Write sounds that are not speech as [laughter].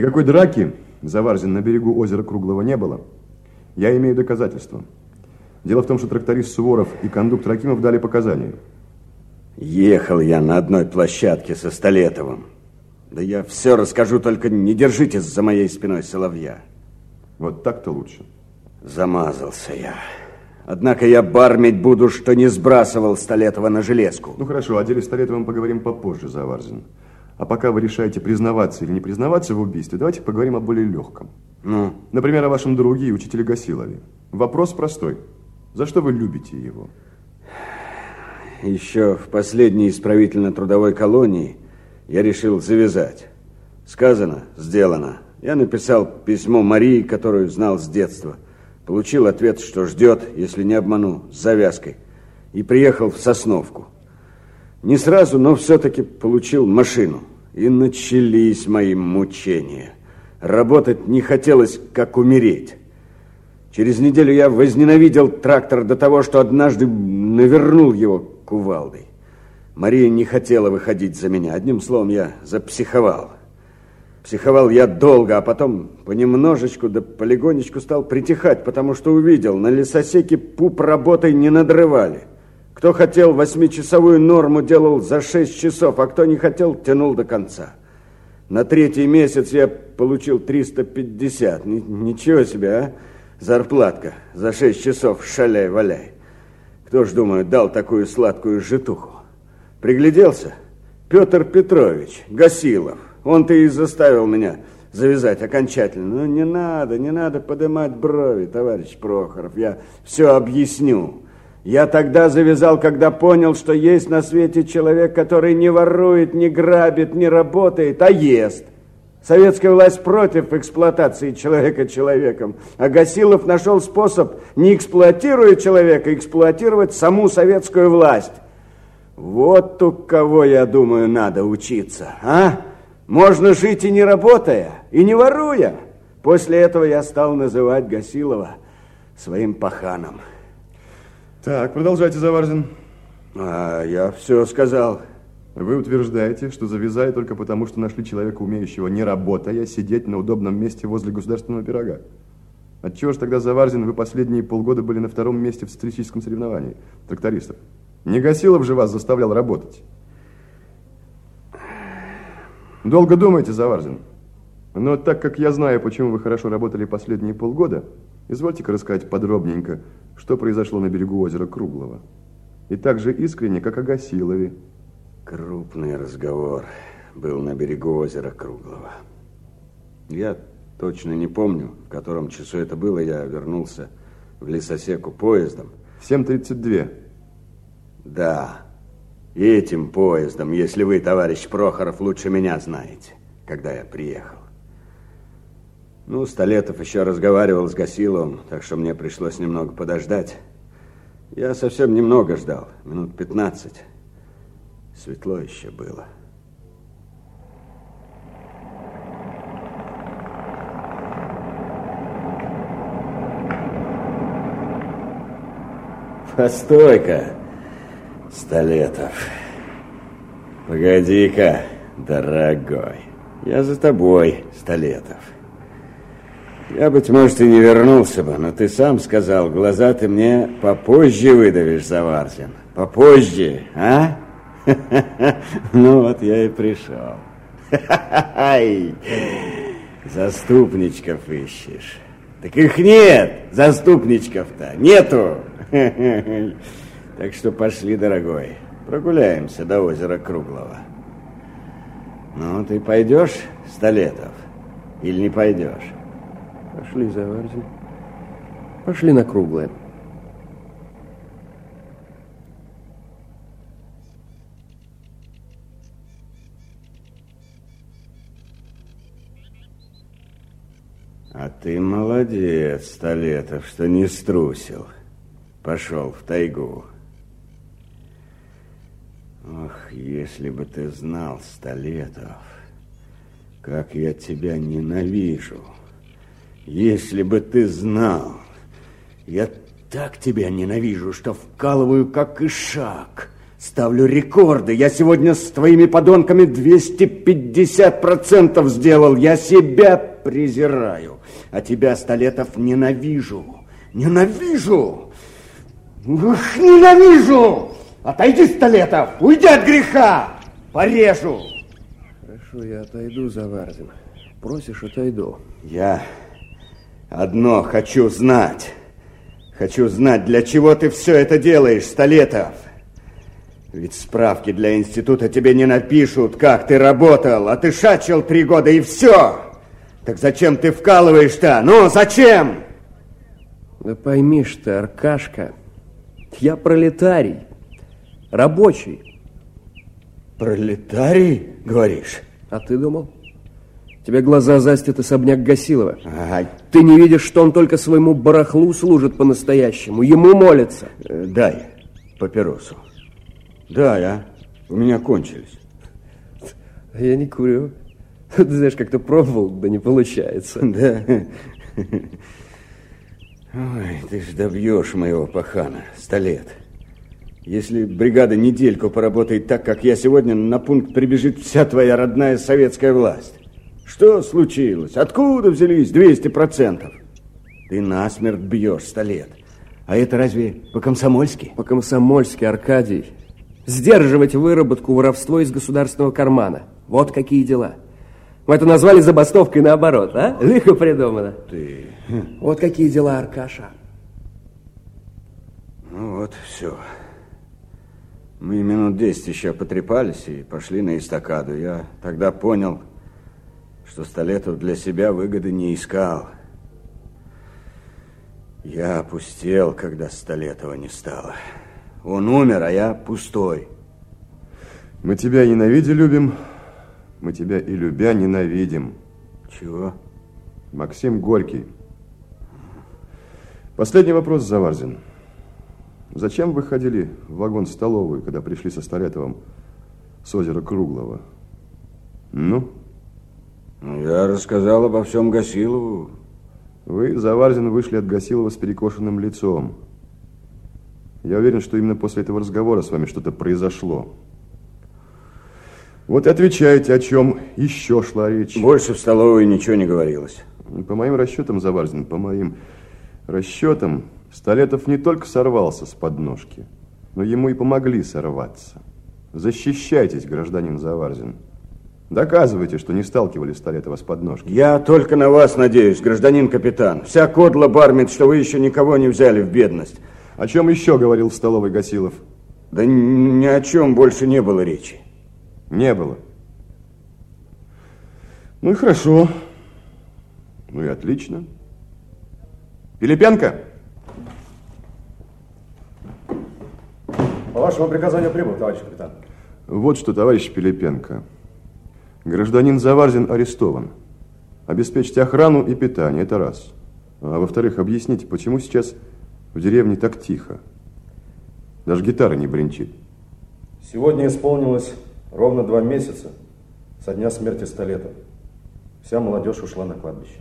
Никакой драки, Заварзин, на берегу озера Круглого не было. Я имею доказательства. Дело в том, что тракторист Суворов и кондуктор Акимов дали показания. Ехал я на одной площадке со Столетовым. Да я все расскажу, только не держите за моей спиной соловья. Вот так-то лучше. Замазался я. Однако я бармить буду, что не сбрасывал Столетова на железку. Ну хорошо, о деле Столетовым поговорим попозже, Заварзин. А пока вы решаете, признаваться или не признаваться в убийстве, давайте поговорим о более легком. Ну? Например, о вашем друге и учителе Гасилове. Вопрос простой. За что вы любите его? Еще в последней исправительно-трудовой колонии я решил завязать. Сказано, сделано. Я написал письмо Марии, которую знал с детства. Получил ответ, что ждет, если не обману, с завязкой. И приехал в Сосновку. Не сразу, но все-таки получил машину. И начались мои мучения. Работать не хотелось, как умереть. Через неделю я возненавидел трактор до того, что однажды навернул его кувалдой. Мария не хотела выходить за меня. Одним словом, я запсиховал. Психовал я долго, а потом понемножечку да полигонечку стал притихать, потому что увидел, на лесосеке пуп работой не надрывали. Кто хотел восьмичасовую норму, делал за шесть часов, а кто не хотел, тянул до конца. На третий месяц я получил 350. Ничего себе, а? Зарплатка за шесть часов шаляй-валяй. Кто ж, думаю, дал такую сладкую житуху? Пригляделся? Петр Петрович Гасилов. Он-то и заставил меня завязать окончательно. Ну, не надо, не надо поднимать брови, товарищ Прохоров. Я все объясню. Я тогда завязал, когда понял, что есть на свете человек, который не ворует, не грабит, не работает, а ест. Советская власть против эксплуатации человека человеком, а Гасилов нашел способ, не эксплуатируя человека, эксплуатировать саму советскую власть. Вот у кого, я думаю, надо учиться, а? Можно жить и не работая, и не воруя. После этого я стал называть Гасилова своим паханом. Так, продолжайте, Заварзин. А, я все сказал. Вы утверждаете, что завязали только потому, что нашли человека, умеющего, не работая, сидеть на удобном месте возле государственного пирога. Отчего же тогда, Заварзин, вы последние полгода были на втором месте в статистическом соревновании трактористов? Не Гасилов же вас заставлял работать. Долго думаете, Заварзин? Но так как я знаю, почему вы хорошо работали последние полгода, извольте-ка рассказать подробненько, что произошло на берегу озера Круглого. И так же искренне, как о Гасилове. Крупный разговор был на берегу озера Круглого. Я точно не помню, в котором часу это было. Я вернулся в лесосеку поездом. 7.32. Да, этим поездом, если вы, товарищ Прохоров, лучше меня знаете, когда я приехал. Ну, Столетов еще разговаривал с Гасиловым, так что мне пришлось немного подождать. Я совсем немного ждал, минут 15. Светло еще было. Постой-ка, Столетов. Погоди-ка, дорогой. Я за тобой, Столетов. Я, быть может, и не вернулся бы, но ты сам сказал, глаза ты мне попозже выдавишь, Заварзин. Попозже, а? [laughs] Ну вот я и пришел. Заступничков ищешь. Так их нет, заступничков-то нету. [laughs] Так что пошли, дорогой, прогуляемся до озера Круглого. Ну, ты пойдешь, Столетов, или не пойдешь? Пошли, Заварзин. Пошли на Круглое. А ты молодец, Столетов, что не струсил. Пошел в тайгу. Ох, если бы ты знал, Столетов, как я тебя ненавижу. Если бы ты знал, я так тебя ненавижу, что вкалываю, как ишак. Ставлю рекорды. Я сегодня с твоими подонками 250% сделал. Я себя презираю. А тебя, Столетов, ненавижу. Ненавижу! Ух, ненавижу! Отойди, Столетов! Уйди от греха! Порежу! Хорошо, я отойду, Заварзин. Просишь, отойду. Я одно хочу знать. Хочу знать, для чего ты все это делаешь, Столетов. Ведь справки для института тебе не напишут, как ты работал, а ты шачил три года и все. Так зачем ты вкалываешь-то? Ну, зачем? Да поймишь ты, Аркашка, я пролетарий, рабочий. Пролетарий, говоришь? А ты думал? Тебе глаза застят особняк Гасилова. Ага. Ты не видишь, что он только своему барахлу служит по-настоящему, ему молится. Э, дай папиросу. Да, я. У меня кончились. Я не курю. [laughs] Ты знаешь, как-то пробовал, да не получается. [laughs] Да. Ой, ты ж добьешь моего пахана. Сто лет. Если бригада недельку поработает так, как я сегодня, на пункт прибежит вся твоя родная советская власть. Что случилось? Откуда взялись 200%? Ты насмерть бьешь сто лет. А это разве по-комсомольски? По-комсомольски, Аркадий. Сдерживать выработку воровство из государственного кармана. Вот какие дела. Мы это назвали забастовкой наоборот, а? Лихо придумано. Ты... Вот какие дела, Аркаша. Ну вот, все. Мы минут десять еще потрепались и пошли на эстакаду. Я тогда понял, что Столетов для себя выгоды не искал. Я опустел, когда Столетова не стало. Он умер, а я пустой. Мы тебя ненавидя любим, мы тебя и любя ненавидим. Чего? Максим Горький. Последний вопрос, Заварзин. Зачем вы ходили в вагон-столовую, когда пришли со Столетовым с озера Круглого? Ну? Ну, я рассказал обо всем Гасилову. Вы, Заварзин, вышли от Гасилова с перекошенным лицом. Я уверен, что именно после этого разговора с вами что-то произошло. Вот и отвечаете, о чем еще шла речь. Больше в столовой ничего не говорилось. По моим расчетам, Заварзин, по моим расчетам, Столетов не только сорвался с подножки, но ему и помогли сорваться. Защищайтесь, гражданин Заварзин. Доказывайте, что не сталкивали Столетова с подножки. Я только на вас надеюсь, гражданин капитан. Вся кодла бармит, что вы еще никого не взяли в бедность. О чем еще говорил в столовой Гасилов? Да ни о чем больше не было речи. Не было. Ну и хорошо. Ну и отлично. Пилипенко? По вашему приказанию прибыл, товарищ капитан. Вот что, товарищ Пилипенко. Гражданин Заварзин арестован. Обеспечьте охрану и питание, это раз. А во-вторых, объясните, почему сейчас в деревне так тихо? Даже гитара не бренчит. Сегодня исполнилось ровно два месяца со дня смерти Столета. Вся молодежь ушла на кладбище.